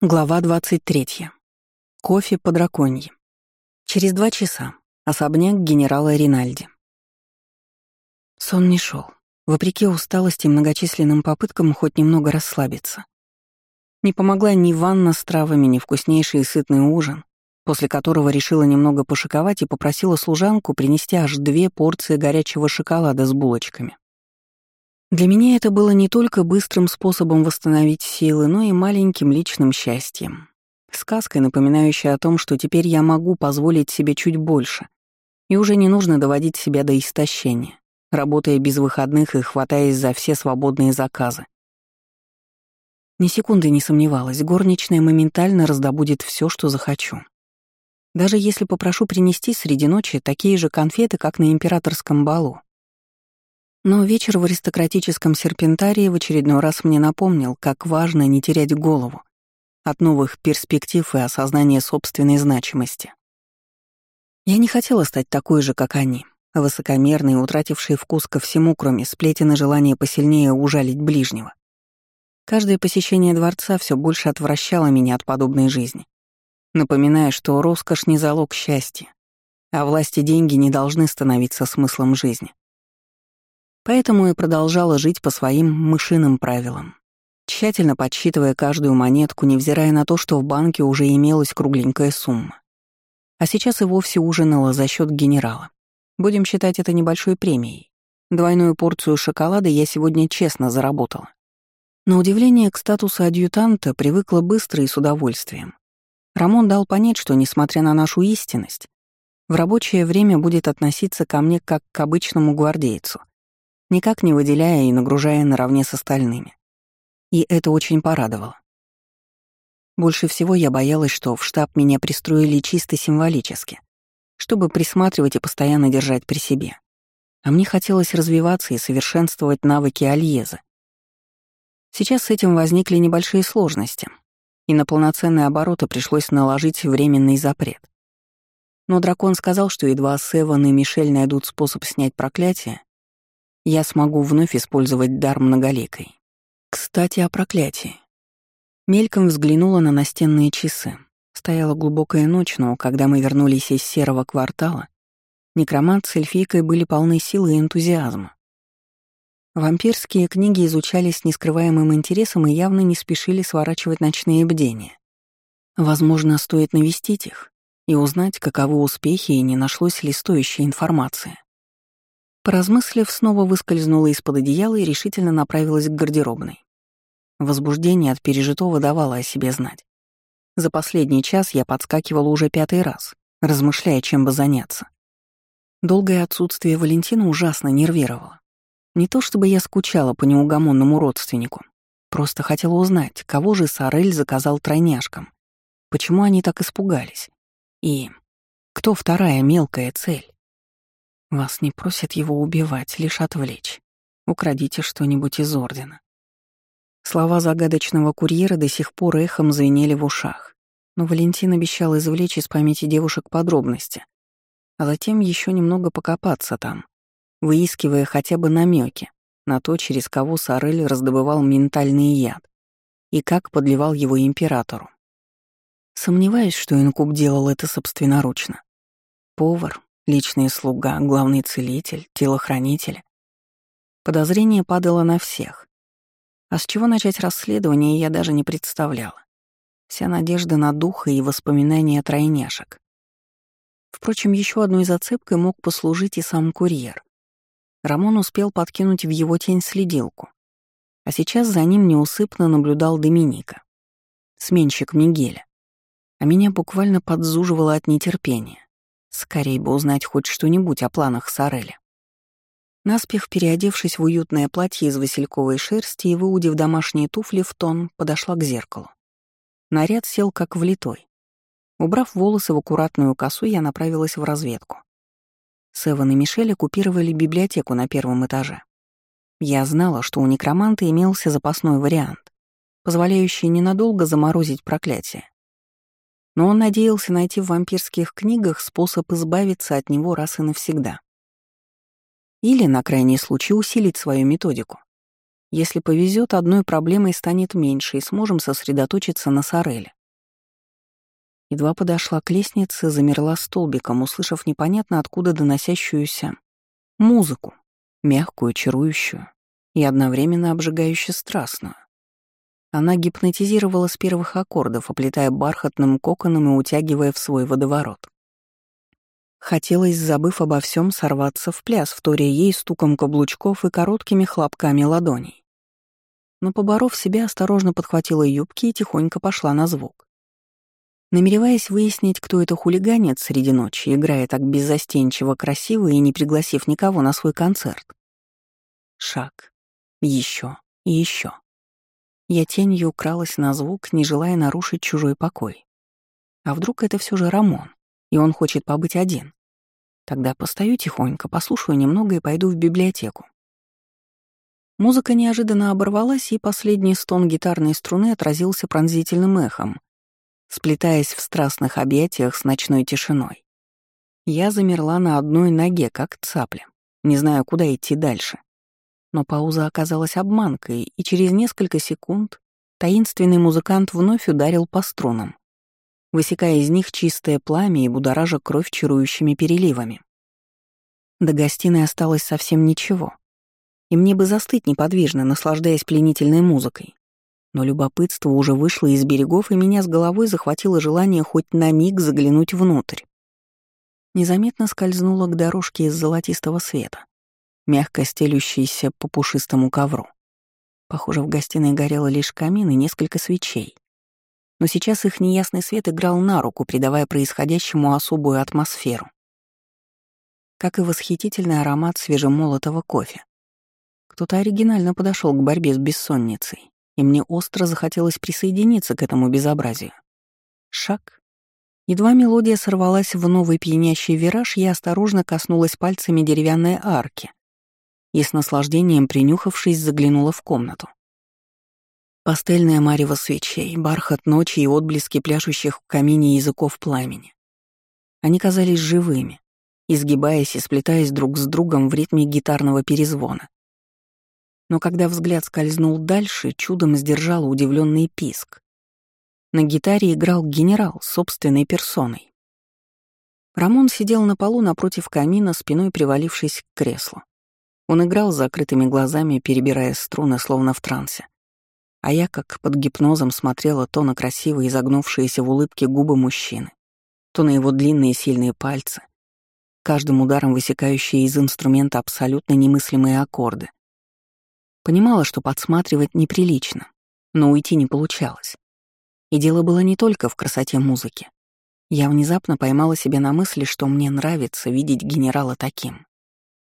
Глава 23. Кофе по драконье. Через два часа. Особняк генерала Ринальди. Сон не шел, вопреки усталости и многочисленным попыткам хоть немного расслабиться. Не помогла ни ванна с травами, ни вкуснейший и сытный ужин, после которого решила немного пошиковать и попросила служанку принести аж две порции горячего шоколада с булочками. Для меня это было не только быстрым способом восстановить силы, но и маленьким личным счастьем. Сказкой, напоминающей о том, что теперь я могу позволить себе чуть больше, и уже не нужно доводить себя до истощения, работая без выходных и хватаясь за все свободные заказы. Ни секунды не сомневалась, горничная моментально раздобудет все, что захочу. Даже если попрошу принести среди ночи такие же конфеты, как на императорском балу, но вечер в аристократическом серпентарии в очередной раз мне напомнил, как важно не терять голову от новых перспектив и осознания собственной значимости. Я не хотела стать такой же, как они, высокомерной, утратившей вкус ко всему, кроме сплетен и желания посильнее ужалить ближнего. Каждое посещение дворца все больше отвращало меня от подобной жизни, напоминая, что роскошь не залог счастья, а власти деньги не должны становиться смыслом жизни. Поэтому и продолжала жить по своим мышиным правилам, тщательно подсчитывая каждую монетку, невзирая на то, что в банке уже имелась кругленькая сумма. А сейчас и вовсе ужинала за счет генерала. Будем считать это небольшой премией. Двойную порцию шоколада я сегодня честно заработала. На удивление к статусу адъютанта привыкла быстро и с удовольствием. Рамон дал понять, что, несмотря на нашу истинность, в рабочее время будет относиться ко мне как к обычному гвардейцу никак не выделяя и нагружая наравне с остальными. И это очень порадовало. Больше всего я боялась, что в штаб меня пристроили чисто символически, чтобы присматривать и постоянно держать при себе. А мне хотелось развиваться и совершенствовать навыки Альеза. Сейчас с этим возникли небольшие сложности, и на полноценные обороты пришлось наложить временный запрет. Но дракон сказал, что едва Севан и Мишель найдут способ снять проклятие, я смогу вновь использовать дар многоликой. Кстати, о проклятии. Мельком взглянула на настенные часы. Стояла глубокая ночь, но когда мы вернулись из серого квартала, некромант с эльфийкой были полны силы и энтузиазма. Вампирские книги изучали с нескрываемым интересом и явно не спешили сворачивать ночные бдения. Возможно, стоит навестить их и узнать, каковы успехи и не нашлось ли стоящей информации. Поразмыслив, снова выскользнула из-под одеяла и решительно направилась к гардеробной. Возбуждение от пережитого давало о себе знать. За последний час я подскакивала уже пятый раз, размышляя, чем бы заняться. Долгое отсутствие Валентина ужасно нервировало. Не то чтобы я скучала по неугомонному родственнику, просто хотела узнать, кого же Сорель заказал тройняшкам, почему они так испугались, и кто вторая мелкая цель. Вас не просят его убивать, лишь отвлечь. Украдите что-нибудь из Ордена. Слова загадочного курьера до сих пор эхом звенели в ушах, но Валентин обещал извлечь из памяти девушек подробности, а затем еще немного покопаться там, выискивая хотя бы намеки на то, через кого Сорель раздобывал ментальный яд и как подливал его императору. Сомневаюсь, что Инкуб делал это собственноручно. Повар, Личный слуга, главный целитель, телохранитель. Подозрение падало на всех. А с чего начать расследование, я даже не представляла. Вся надежда на духа и воспоминания тройняшек. Впрочем, еще одной зацепкой мог послужить и сам курьер. Рамон успел подкинуть в его тень следилку. А сейчас за ним неусыпно наблюдал Доминика, сменщик Мигеля. А меня буквально подзуживало от нетерпения. Скорей бы узнать хоть что-нибудь о планах Сорели. Наспех переодевшись в уютное платье из васильковой шерсти и выудив домашние туфли в тон, подошла к зеркалу. Наряд сел как влитой. Убрав волосы в аккуратную косу, я направилась в разведку. Севан и Мишель оккупировали библиотеку на первом этаже. Я знала, что у некроманта имелся запасной вариант, позволяющий ненадолго заморозить проклятие но он надеялся найти в вампирских книгах способ избавиться от него раз и навсегда. Или, на крайний случай, усилить свою методику. Если повезет, одной проблемой станет меньше, и сможем сосредоточиться на Сореле. Едва подошла к лестнице, замерла столбиком, услышав непонятно откуда доносящуюся музыку, мягкую, чарующую и одновременно обжигающе страстную. Она гипнотизировала с первых аккордов, оплетая бархатным коконом и утягивая в свой водоворот. Хотелось, забыв обо всем, сорваться в пляс, вторя ей стуком каблучков и короткими хлопками ладоней. Но, поборов себя, осторожно подхватила юбки и тихонько пошла на звук. Намереваясь выяснить, кто это хулиганит среди ночи, играя так беззастенчиво красиво и не пригласив никого на свой концерт. Шаг. Еще и еще. Я тенью укралась на звук, не желая нарушить чужой покой. А вдруг это все же Рамон, и он хочет побыть один? Тогда постою тихонько, послушаю немного и пойду в библиотеку. Музыка неожиданно оборвалась, и последний стон гитарной струны отразился пронзительным эхом, сплетаясь в страстных объятиях с ночной тишиной. Я замерла на одной ноге, как цапля, не зная, куда идти дальше. Но пауза оказалась обманкой, и через несколько секунд таинственный музыкант вновь ударил по струнам, высекая из них чистое пламя и будоража кровь чарующими переливами. До гостиной осталось совсем ничего, и мне бы застыть неподвижно, наслаждаясь пленительной музыкой. Но любопытство уже вышло из берегов, и меня с головой захватило желание хоть на миг заглянуть внутрь. Незаметно скользнула к дорожке из золотистого света мягко стелющийся по пушистому ковру. Похоже, в гостиной горело лишь камин и несколько свечей. Но сейчас их неясный свет играл на руку, придавая происходящему особую атмосферу. Как и восхитительный аромат свежемолотого кофе. Кто-то оригинально подошел к борьбе с бессонницей, и мне остро захотелось присоединиться к этому безобразию. Шаг. Едва мелодия сорвалась в новый пьянящий вираж, я осторожно коснулась пальцами деревянной арки, и с наслаждением принюхавшись заглянула в комнату. Пастельное марево свечей, бархат ночи и отблески пляшущих в камине языков пламени. Они казались живыми, изгибаясь и сплетаясь друг с другом в ритме гитарного перезвона. Но когда взгляд скользнул дальше, чудом сдержал удивленный писк. На гитаре играл генерал собственной персоной. Рамон сидел на полу напротив камина, спиной привалившись к креслу. Он играл с закрытыми глазами, перебирая струны, словно в трансе. А я, как под гипнозом, смотрела то на красивые изогнувшиеся в улыбке губы мужчины, то на его длинные сильные пальцы, каждым ударом высекающие из инструмента абсолютно немыслимые аккорды. Понимала, что подсматривать неприлично, но уйти не получалось. И дело было не только в красоте музыки. Я внезапно поймала себя на мысли, что мне нравится видеть генерала таким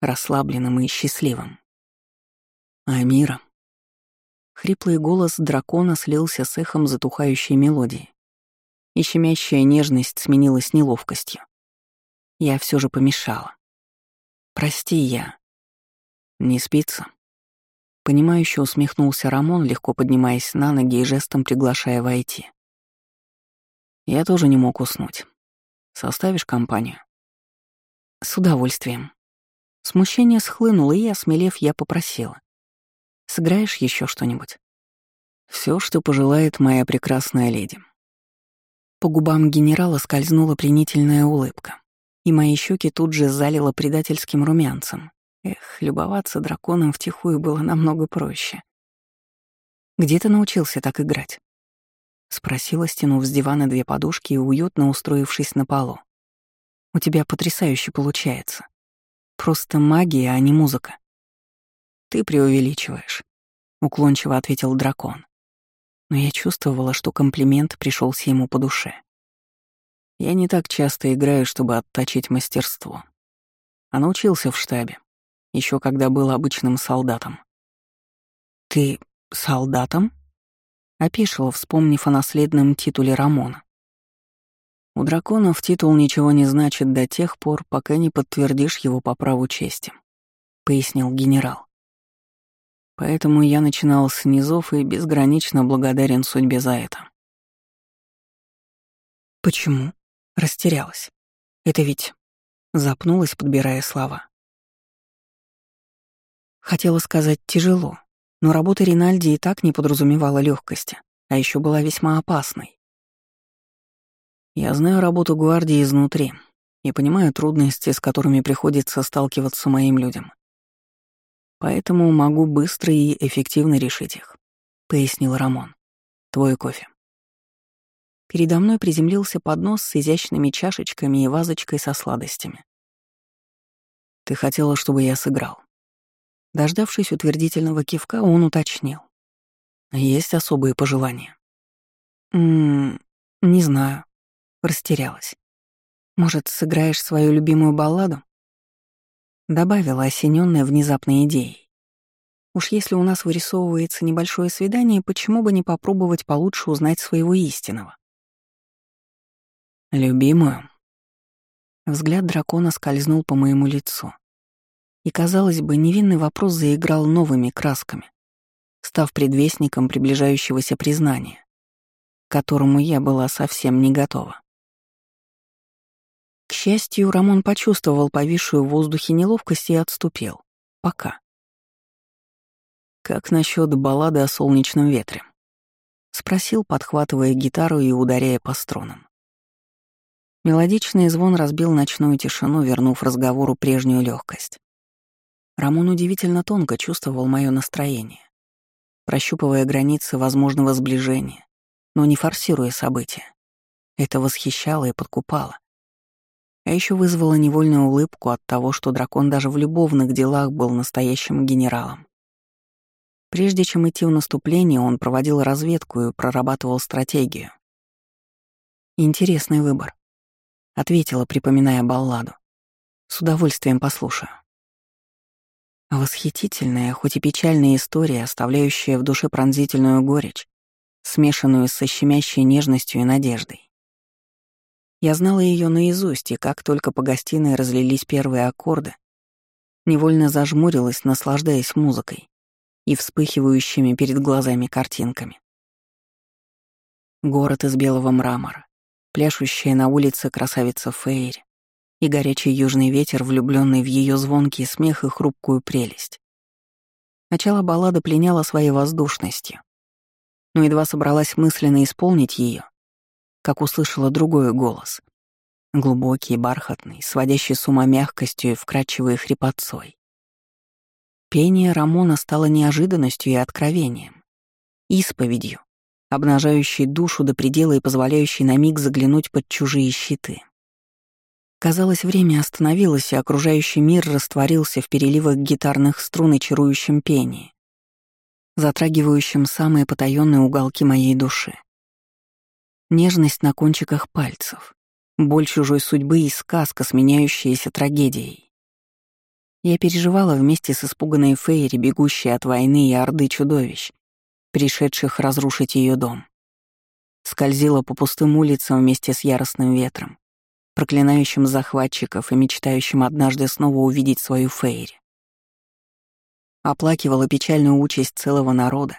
расслабленным и счастливым. «Амира». Хриплый голос дракона слился с эхом затухающей мелодии, и щемящая нежность сменилась неловкостью. Я все же помешала. «Прости, я...» «Не спится?» Понимающе усмехнулся Рамон, легко поднимаясь на ноги и жестом приглашая войти. Я тоже не мог уснуть. Составишь компанию? С удовольствием. Смущение схлынуло, и, осмелев, я попросила. «Сыграешь еще что-нибудь?» Все, что пожелает моя прекрасная леди». По губам генерала скользнула пленительная улыбка, и мои щеки тут же залило предательским румянцем. Эх, любоваться драконом втихую было намного проще. «Где ты научился так играть?» — спросила, стянув с дивана две подушки и уютно устроившись на полу. «У тебя потрясающе получается». Просто магия, а не музыка. Ты преувеличиваешь, уклончиво ответил дракон. Но я чувствовала, что комплимент пришелся ему по душе. Я не так часто играю, чтобы отточить мастерство. А научился в штабе, еще когда был обычным солдатом. Ты солдатом? Опешила, вспомнив о наследном титуле Рамона. У драконов титул ничего не значит до тех пор, пока не подтвердишь его по праву чести», — пояснил генерал. «Поэтому я начинал с низов и безгранично благодарен судьбе за это». «Почему?» — растерялась. «Это ведь...» — запнулась, подбирая слова. Хотела сказать «тяжело», Но работа Ринальди и так не подразумевала легкости, а еще была весьма опасной. Я знаю работу гвардии изнутри и понимаю трудности, с которыми приходится сталкиваться моим людям. Поэтому могу быстро и эффективно решить их, — пояснил Рамон. Твой кофе. Передо мной приземлился поднос с изящными чашечками и вазочкой со сладостями. Ты хотела, чтобы я сыграл. Дождавшись утвердительного кивка, он уточнил. Есть особые пожелания? Ммм, не знаю. Растерялась. Может, сыграешь свою любимую балладу? Добавила, осененная внезапной идеей. Уж если у нас вырисовывается небольшое свидание, почему бы не попробовать получше узнать своего истинного? Любимую. Взгляд дракона скользнул по моему лицу. И, казалось бы, невинный вопрос заиграл новыми красками, став предвестником приближающегося признания, к которому я была совсем не готова. Счастью, Рамон почувствовал повисшую в воздухе неловкость и отступил. Пока. «Как насчет баллады о солнечном ветре?» — спросил, подхватывая гитару и ударяя по струнам. Мелодичный звон разбил ночную тишину, вернув разговору прежнюю легкость. Рамон удивительно тонко чувствовал мое настроение, прощупывая границы возможного сближения, но не форсируя события. Это восхищало и подкупало. А еще вызвало невольную улыбку от того, что дракон даже в любовных делах был настоящим генералом. Прежде чем идти в наступление, он проводил разведку и прорабатывал стратегию. «Интересный выбор», — ответила, припоминая балладу. «С удовольствием послушаю». Восхитительная, хоть и печальная история, оставляющая в душе пронзительную горечь, смешанную со щемящей нежностью и надеждой. Я знала ее наизусть, и как только по гостиной разлились первые аккорды, невольно зажмурилась, наслаждаясь музыкой и вспыхивающими перед глазами картинками. Город из белого мрамора, пляшущая на улице красавица Фейри, и горячий южный ветер, влюбленный в ее звонкий смех и хрупкую прелесть. Начало баллады пленяло своей воздушностью, но едва собралась мысленно исполнить ее, как услышала другой голос. Глубокий, бархатный, сводящий с ума мягкостью и вкрадчивой хрипотцой. Пение Рамона стало неожиданностью и откровением, исповедью, обнажающей душу до предела и позволяющей на миг заглянуть под чужие щиты. Казалось, время остановилось, и окружающий мир растворился в переливах гитарных струн и чарующем пении, затрагивающем самые потаенные уголки моей души. Нежность на кончиках пальцев, боль чужой судьбы и сказка, сменяющаяся трагедией. Я переживала вместе с испуганной Фейри, бегущей от войны и орды чудовищ, пришедших разрушить ее дом. Скользила по пустым улицам вместе с яростным ветром, проклинающим захватчиков и мечтающим однажды снова увидеть свою Фейри. Оплакивала печальную участь целого народа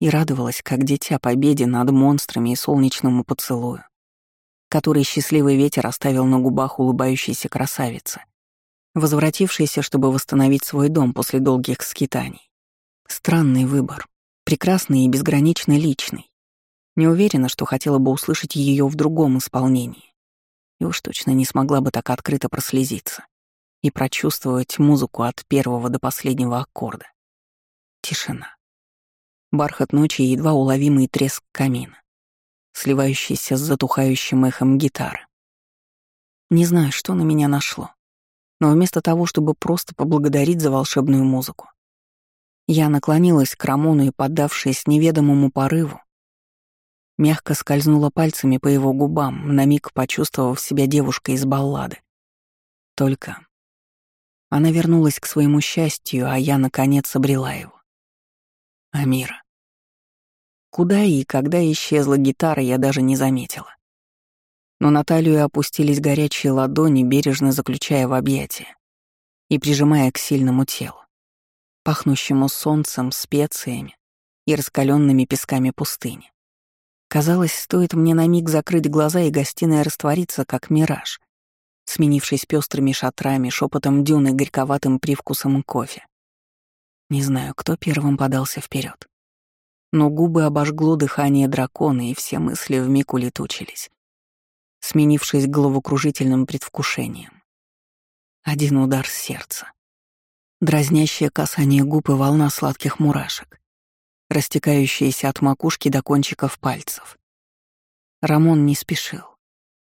и радовалась, как дитя победе над монстрами и солнечному поцелую, который счастливый ветер оставил на губах улыбающейся красавицы, возвратившейся, чтобы восстановить свой дом после долгих скитаний. Странный выбор, прекрасный и безгранично личный. Не уверена, что хотела бы услышать ее в другом исполнении и уж точно не смогла бы так открыто прослезиться и прочувствовать музыку от первого до последнего аккорда. Тишина. Бархат ночи и едва уловимый треск камина, сливающийся с затухающим эхом гитары. Не знаю, что на меня нашло, но вместо того, чтобы просто поблагодарить за волшебную музыку, я наклонилась к Рамону и, поддавшись неведомому порыву, мягко скользнула пальцами по его губам, на миг почувствовав себя девушкой из баллады. Только она вернулась к своему счастью, а я, наконец, обрела его. Амира. Куда и когда исчезла гитара, я даже не заметила. Но на талию опустились горячие ладони, бережно заключая в объятия и прижимая к сильному телу, пахнущему солнцем, специями и раскаленными песками пустыни. Казалось, стоит мне на миг закрыть глаза, и гостиная растворится, как мираж, сменившись пестрыми шатрами, шепотом дюны, горьковатым привкусом кофе. Не знаю, кто первым подался вперед, Но губы обожгло дыхание дракона, и все мысли вмиг улетучились, сменившись головокружительным предвкушением. Один удар сердца. Дразнящее касание губ и волна сладких мурашек, растекающиеся от макушки до кончиков пальцев. Рамон не спешил,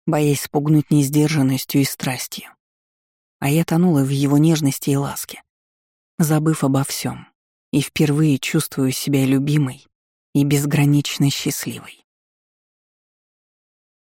боясь спугнуть несдержанностью и страстью. А я тонула в его нежности и ласке, забыв обо всем, и впервые чувствую себя любимой и безгранично счастливой.